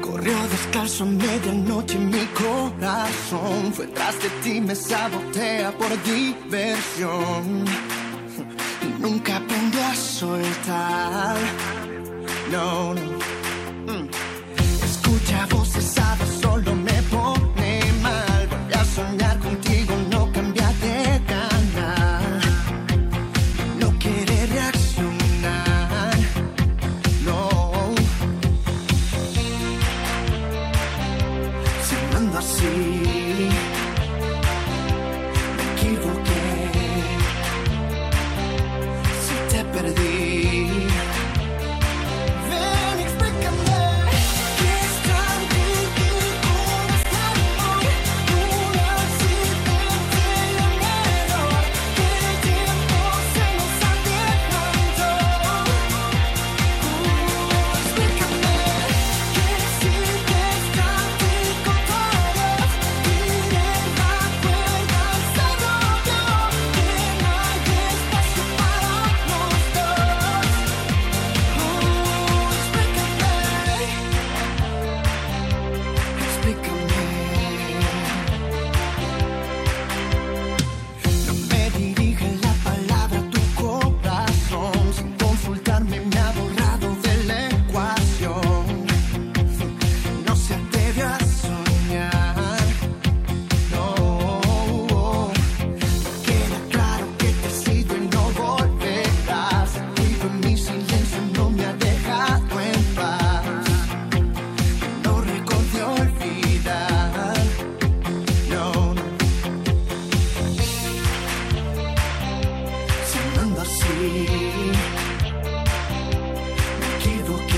Corrió descalzo a medianoche mi corazón. Fue tras de ti, me sabotea por diversión. Nunca aprendió a soltar. No, no. pensando así. Me equivoqué, si te perdí. Look.